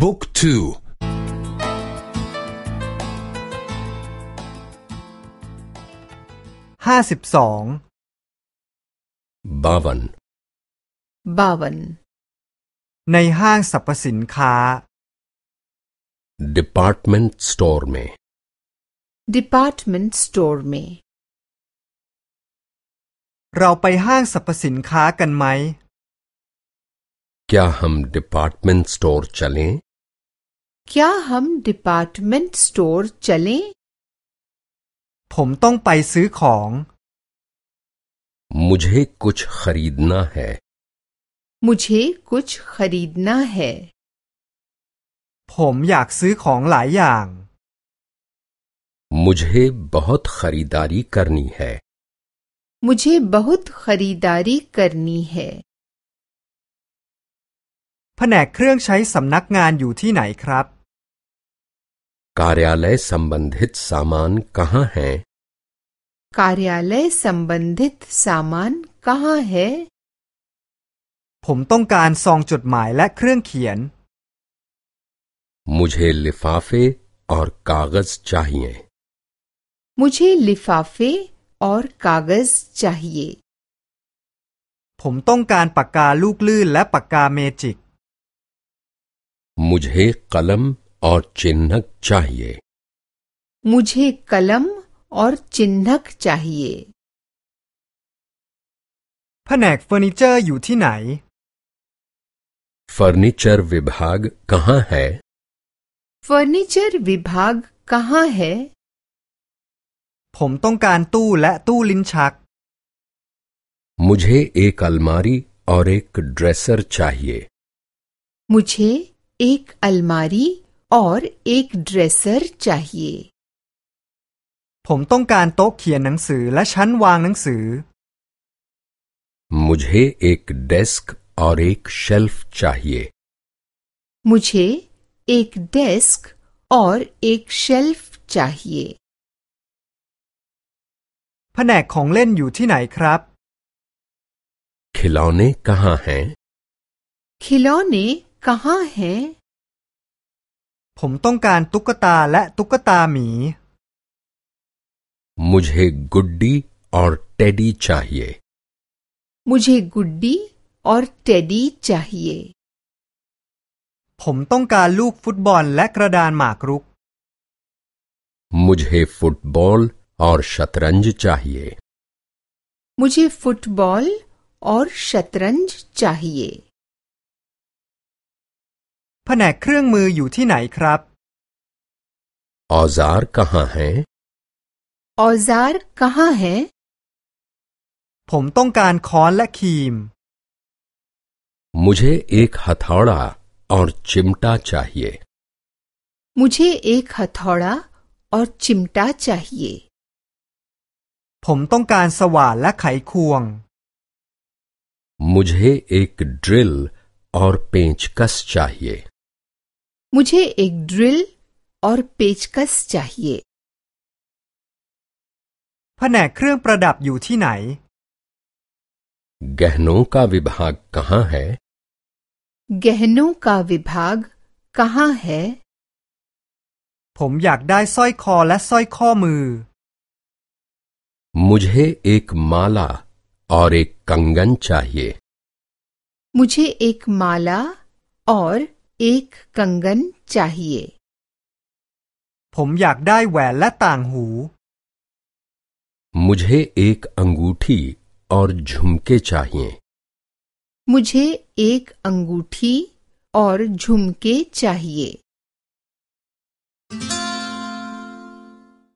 บุ๊กทูห้าสิบสองบาวันบาวันในห้างสรรพสินค้า department store เม department store เมเราไปห้างสรรพสินค้ากันไหม क्या हम department store चलें क्या हम डिपार्टमेंट स्टोर चलें ผมต้องไปซื้อของ मुझे कुछ खरीदना है मुझे कुछ खरीदना है ผมอยากซื้อของหลายอย่าง मुझे बहुत खरीदारी करनी है मुझे बहुत खरीदारी करनी है แผ นกเครื่องใช้สำนักงานอยู่ที่ไหนครับ कार्यालय संबंधित सामान कहाँ हैं कार्यालय संबंधित सामान कहाँ है ผมต้องการซองจดหมายและเครื่องเขียน मुझे लिफाफे और कागज चाहिए मुझे लिफाफे और कागज चाहिए ผมต้องการปากกาลูกลื่นและปากกาเมจิก मुझे कलम और चिन्हक चाहिए मुझे कलम और चिन्हक चाहिए แผนกเฟอร์นิเจอร์อยู่ที่ไหน फर्नीचर विभाग कहाँ है फर्नीचर विभाग कहाँ है ผมต้องการตู้และตู้ลิ้นชัก मुझे एक अलमारी और एक ड्रेसर चाहिए मुझे एक अलमारी और एक ड्रेसर चाहिए ผมต้องการโต๊ะเขียนหนังสือและชั้นวางหนังสือ मुझे एक डेस्क और एक शेल्फ चाहिए मुझे एक डेस्क और एक शेल्फ चाहिए แผนกของเล่นอยู่ที่ไหนครับ खिलौने कहाँ हैं खिलौने कहाँ हैं ผมต้องการตุ๊กตาและตุ๊กตาหมี मुझे गुड्डी और टेडी चाहिए मुझे गुड्डी और टेडी चाहिए ผมต้องการลูกฟุตบอลและกระดานหมากรุก मुझे फुटबॉल और शतरंज चाहिए मुझे फुटबॉल और शतरंज चाहिए แผนกเครื่องมืออยู่ที่ไหนครับ औजार कहाँ हैं औजार कहाँ है ผมต้องการค้อนและครีม मुझे एक हथौड़ा और चिमटा चाहिए मुझे एक हथौड़ा और चिमटा चाहिए ผมต้องการสว่านและไขควง मुझे एक ड्रिल और पेंचकस चाहिए मुझे एक ड्रिल और पेचकस चाहिए แผนกเครื่องประดับอยู่ที่ไหน गहनों का विभाग कहाँ है गहनों का विभाग कहाँ है ผมอยากได้สร้อยคอและสร้อยข้อมือ मुझे एक माला और एक कंगन चाहिए मुझे एक माला और एक कंगन चाहिए ผมอยากได้แหวนและต่างหู मुझे एक अंगूठी और झुमके चाहिए मुझे एक अंगूठी और झुमके चाहिए